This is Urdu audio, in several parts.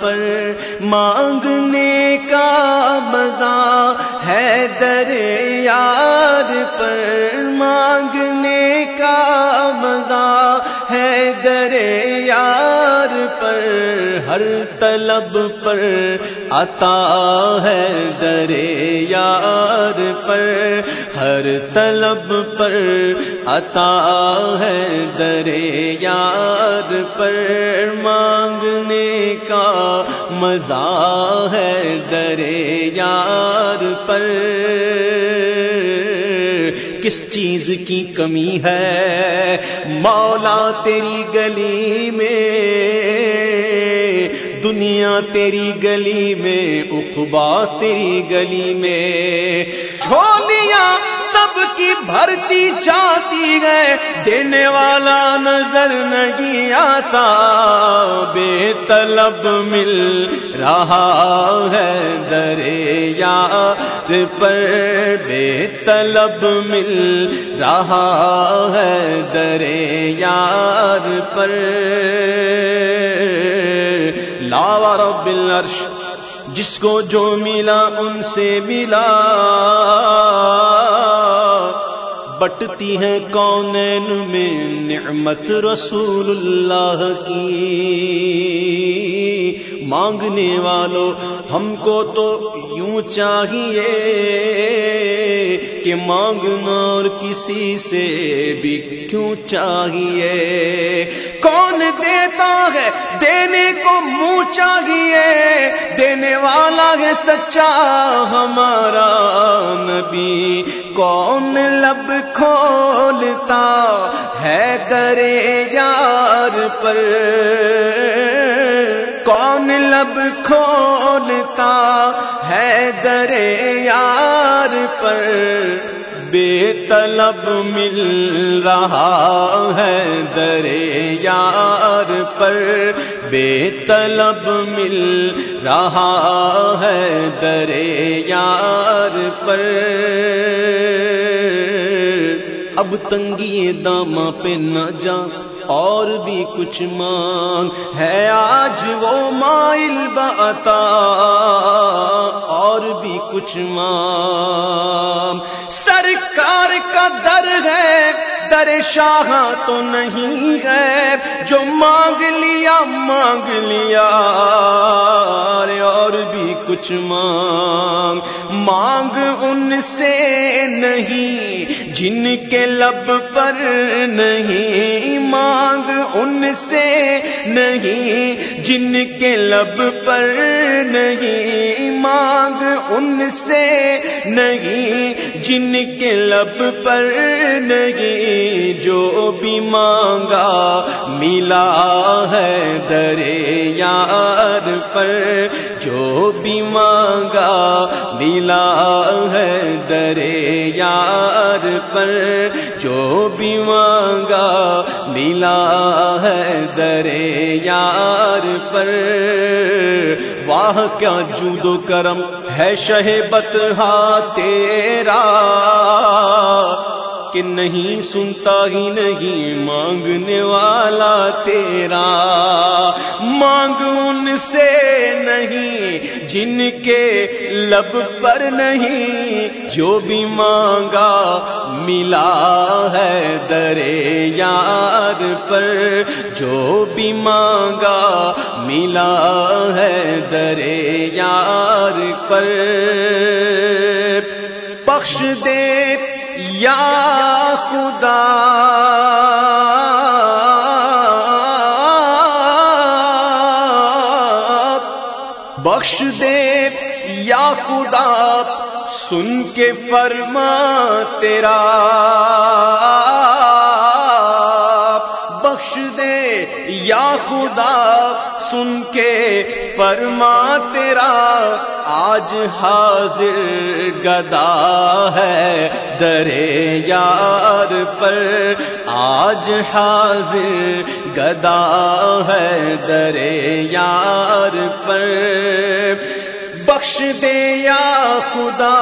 پر مانگنے کا مزہ ہے در یار پر مانگنے کا مزہ ہے در یار پر، ہر طلب پر عطا ہے درے یار پر، ہر طلب پر عطا ہے درے یار پر۔ مانگنے کا مزہ ہے درے یار پر۔ کس چیز کی کمی ہے؟ مولا تیری گلی میں، دنیا تیری گلی میں اخبا تیری گلی میں چھولیاں سب کی بھرتی جاتی ہے، دینے والا نظر نہیں آتا بے طلب مل رہا ہے درے یار پر بے طلب مل رہا ہے درے یار پر۔ لاوا رب العرش، جس کو جو ملا ان سے ملا۔ بٹتی ہے کونین میں نعمت رسول اللہ کی۔ مانگنے والوں ہم کو تو یوں چاہیے کہ مانگنا اور کسی سے بھی کیوں چاہیے؟ کون دیتا ہے دینے کو منہ چاہیے؟ دینے والا ہے سچا ہمارا نبی۔ کون لب کھولتا ہے درے یار پر۔ کون لب کھولتا ہے درے یار پر۔ بے طلب مل رہا ہے درے یار پر۔ بے طلب مل رہا ہے درے یار پر۔ اب تنگی داما پہ نہ جا، اور بھی کچھ مانگ۔ ہے آج وہ مائل بتا اور بھی کچھ مانگ۔ سرکار کا در در شاہ تو نہیں ہے جو مانگ لیا مانگ لیا۔ اور بھی کچھ مانگ۔ مانگ ان سے نہیں، جن کے لب پر نہیں۔ مانگ ان سے نہیں، جن کے لب پر نہیں۔ ان سے نہیں، جن کے لب پر نہیں، جو بھی مانگا ملا ہے درے یار پر، جو بھی مانگا ملا ہے درے یار پر، جو بھی مانگا ملا ہے درے یار پر۔ واہ کیا جودو کرم ہے شہ بتہا تیرا۔ کہ نہیں سنتا ہی نہیں مانگنے والا تیرا مانگ ان سے نہیں جن کے لب پر نہیں جو بھی مانگا ملا ہے درے یار پر جو بھی مانگا ملا ہے درے یار پر بخش دے یا خدا بخش دے یا خدا سن کے فرما تیرا بخش دے یا خدا سن کے فرما تیرا آج حاضر گدا ہے درے یار پر آج حاضر گدا ہے درے یار پر بخش دے یا خدا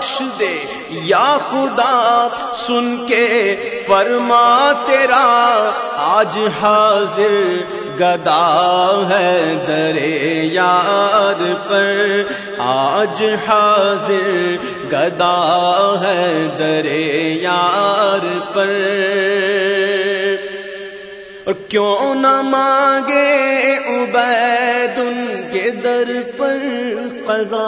بخش دے یا خدا، سن کے فرما تیرا، آج حاضر گدا ہے درے یار پر۔ آج حاضر گدا ہے درے یار پر۔ اور کیوں نہ مانگے عبید ان کے در پر قضا؟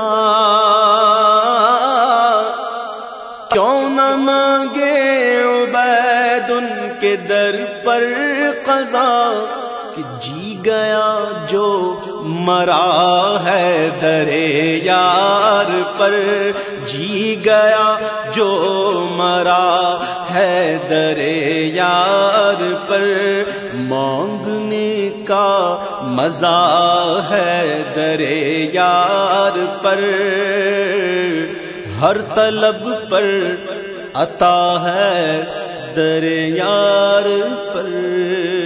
عبید ان کے در پر قضا، کہ جی گیا جو مرا ہے درے یار پر جی گیا جو مرا ہے درے یار پر، مانگنے کا مزہ ہے درے یار پر۔ ہر طلب پر عطا ہے در یار پر